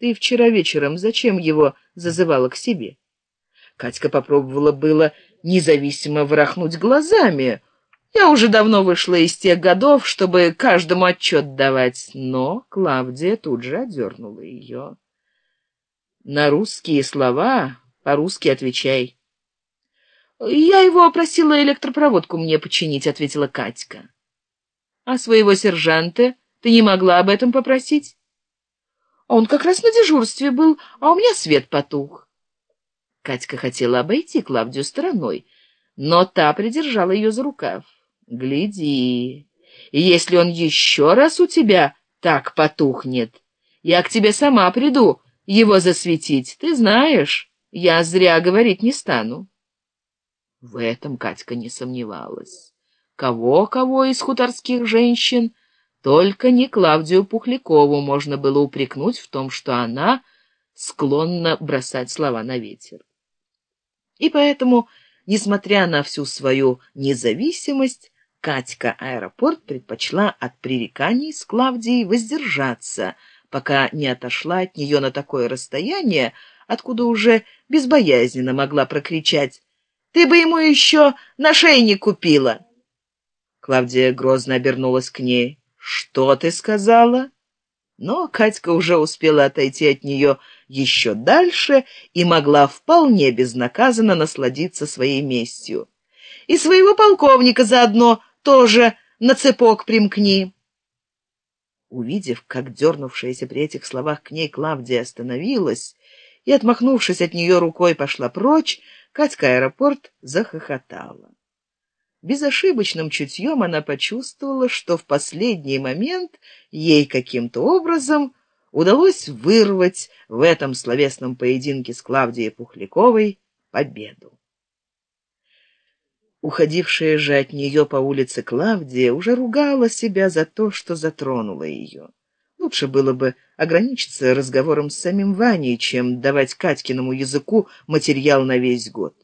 ты вчера вечером зачем его зазывала к себе? Катька попробовала было независимо ворохнуть глазами. Я уже давно вышла из тех годов чтобы каждому отчет давать но клавдия тут же одернула ее. На русские слова по русски отвечай. Я его просила электропроводку мне починить ответила катька. А своего сержанта ты не могла об этом попросить он как раз на дежурстве был а у меня свет потух. Катька хотела обойти клавдию стороной но та придержала ее за рукав. Гляди если он еще раз у тебя так потухнет я к тебе сама приду его засветить ты знаешь я зря говорить не стану в этом катька не сомневалась. Кого кого из хуторских женщин только не клавдию пухлякову можно было упрекнуть в том что она склонна бросать слова на ветер и поэтому несмотря на всю свою независимость Катька аэропорт предпочла от пререканий с Клавдией воздержаться, пока не отошла от нее на такое расстояние, откуда уже безбоязненно могла прокричать «Ты бы ему еще на шейник купила!» Клавдия грозно обернулась к ней. «Что ты сказала?» Но Катька уже успела отойти от нее еще дальше и могла вполне безнаказанно насладиться своей местью. «И своего полковника заодно тоже на цепок примкни. Увидев, как дернувшаяся при этих словах к ней Клавдия остановилась и, отмахнувшись от нее рукой, пошла прочь, Катька аэропорт захохотала. Безошибочным чутьем она почувствовала, что в последний момент ей каким-то образом удалось вырвать в этом словесном поединке с Клавдией Пухляковой победу. Уходившая же от нее по улице Клавдия уже ругала себя за то, что затронула ее. Лучше было бы ограничиться разговором с самим Ваней, чем давать Катькиному языку материал на весь год.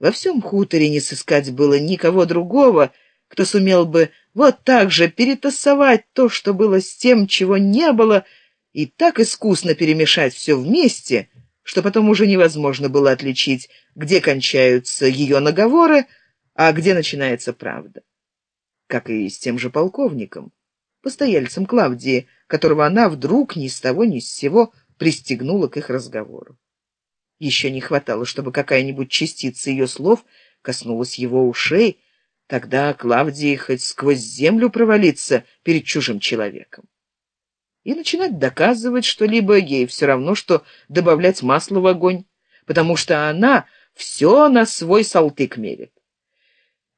Во всем хуторе не сыскать было никого другого, кто сумел бы вот так же перетасовать то, что было с тем, чего не было, и так искусно перемешать все вместе, что потом уже невозможно было отличить, где кончаются ее наговоры, а где начинается правда. Как и с тем же полковником, постояльцем Клавдии, которого она вдруг ни с того ни с сего пристегнула к их разговору. Еще не хватало, чтобы какая-нибудь частица ее слов коснулась его ушей, тогда Клавдии хоть сквозь землю провалиться перед чужим человеком. И начинать доказывать что-либо ей все равно, что добавлять масло в огонь, потому что она все на свой салтык мерит.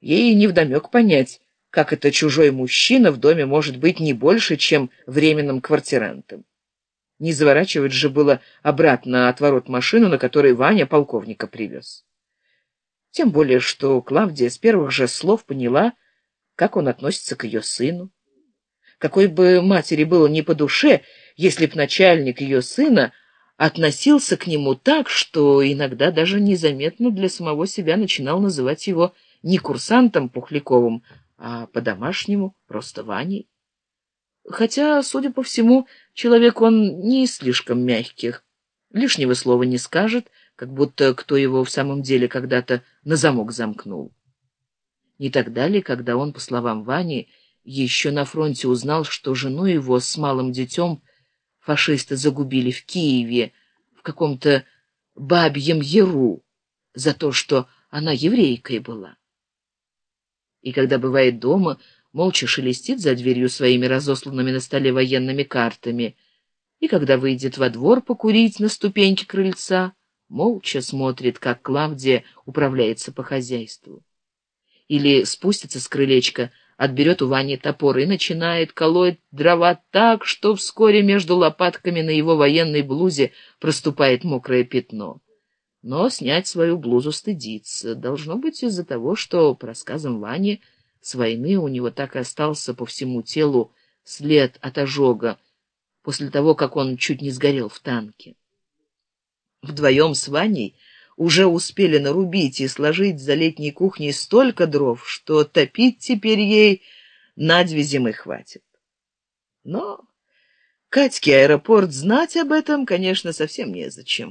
Ей невдомек понять, как это чужой мужчина в доме может быть не больше, чем временным квартирантом. Не заворачивать же было обратно от ворот машину, на которой Ваня полковника привез. Тем более, что Клавдия с первых же слов поняла, как он относится к ее сыну. Какой бы матери было не по душе, если б начальник ее сына относился к нему так, что иногда даже незаметно для самого себя начинал называть его не курсантом Пухляковым, а по-домашнему, просто Ваней. Хотя, судя по всему, человек он не слишком мягких. Лишнего слова не скажет, как будто кто его в самом деле когда-то на замок замкнул. Не так далее, когда он, по словам Вани, еще на фронте узнал, что жену его с малым детем фашисты загубили в Киеве, в каком-то бабьем яру, за то, что она еврейкой была и когда бывает дома молча шелестит за дверью своими разосланными на столе военными картами. И когда выйдет во двор покурить на ступеньке крыльца молча смотрит как клавдия управляется по хозяйству. Или спустится с крылечка отберет у вани топор и начинает колоть дрова так что вскоре между лопатками на его военной блузе проступает мокрое пятно. Но снять свою блузу стыдится. Должно быть из-за того, что, по рассказам Вани, с войны у него так и остался по всему телу след от ожога, после того, как он чуть не сгорел в танке. Вдвоем с Ваней уже успели нарубить и сложить за летней кухней столько дров, что топить теперь ей на две зимы хватит. Но Катьке аэропорт знать об этом, конечно, совсем незачем.